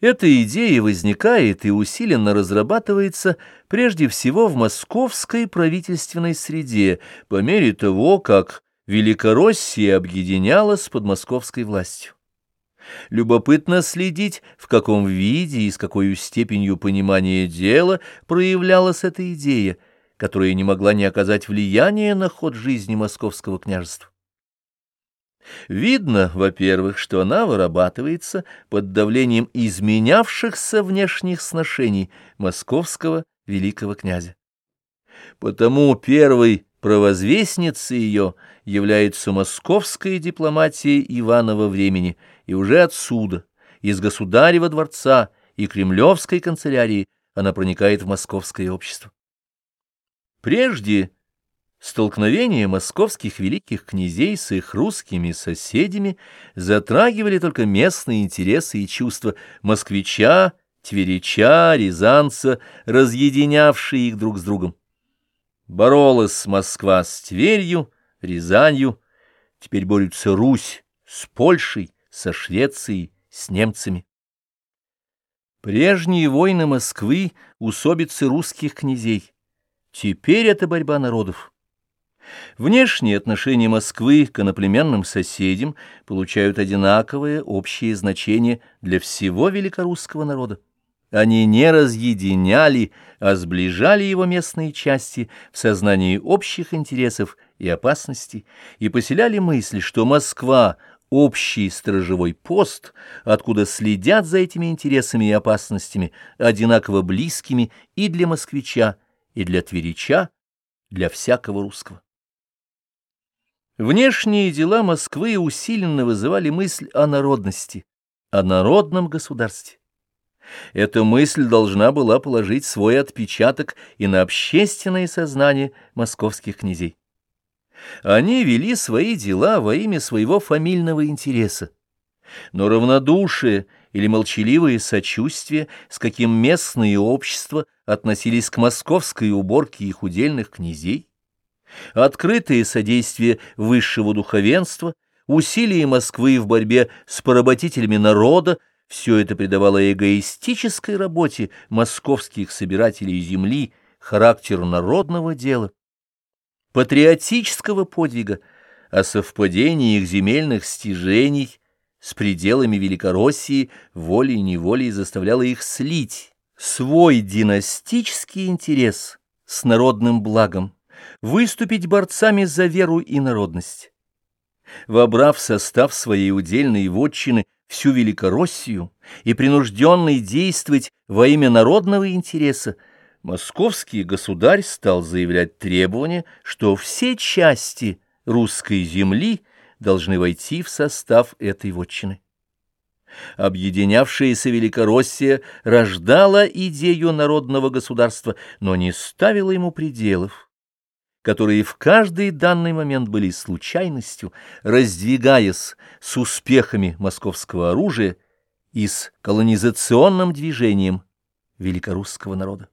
Эта идея возникает и усиленно разрабатывается прежде всего в московской правительственной среде, по мере того, как Великороссия объединялась под московской властью. Любопытно следить, в каком виде и с какой степенью понимания дела проявлялась эта идея, которая не могла не оказать влияния на ход жизни московского княжества. Видно, во-первых, что она вырабатывается под давлением изменявшихся внешних сношений московского великого князя. Потому первой провозвестницей ее является московская дипломатия Иванова времени, и уже отсюда, из государева дворца и кремлевской канцелярии, она проникает в московское общество. Прежде Столкновения московских великих князей с их русскими соседями затрагивали только местные интересы и чувства москвича, тверича, рязанца, разъединявшие их друг с другом. Боролась Москва с Тверью, Рязанью, теперь борются Русь с Польшей, со Швецией, с немцами. Прежние войны Москвы — усобицы русских князей. Теперь это борьба народов. Внешние отношения Москвы к иноплеменным соседям получают одинаковое общее значение для всего великорусского народа. Они не разъединяли, а сближали его местные части в сознании общих интересов и опасностей и поселяли мысль, что Москва — общий сторожевой пост, откуда следят за этими интересами и опасностями, одинаково близкими и для москвича, и для тверича, для всякого русского. Внешние дела Москвы усиленно вызывали мысль о народности, о народном государстве. Эта мысль должна была положить свой отпечаток и на общественное сознание московских князей. Они вели свои дела во имя своего фамильного интереса. Но равнодушие или молчаливое сочувствие, с каким местные общества относились к московской уборке их удельных князей, открытое содействие высшего духовенства, усилия Москвы в борьбе с поработителями народа, все это придавало эгоистической работе московских собирателей земли характер народного дела, патриотического подвига, о совпадении их земельных стяжений с пределами Великороссии волей-неволей заставляло их слить свой династический интерес с народным благом выступить борцами за веру и народность. Вобрав состав своей удельной вотчины всю Великороссию и принужденный действовать во имя народного интереса, московский государь стал заявлять требование, что все части русской земли должны войти в состав этой вотчины. Объединявшаяся Великороссия рождала идею народного государства, но не ставила ему пределов которые в каждый данный момент были случайностью, раздвигаясь с успехами московского оружия и с колонизационным движением великорусского народа.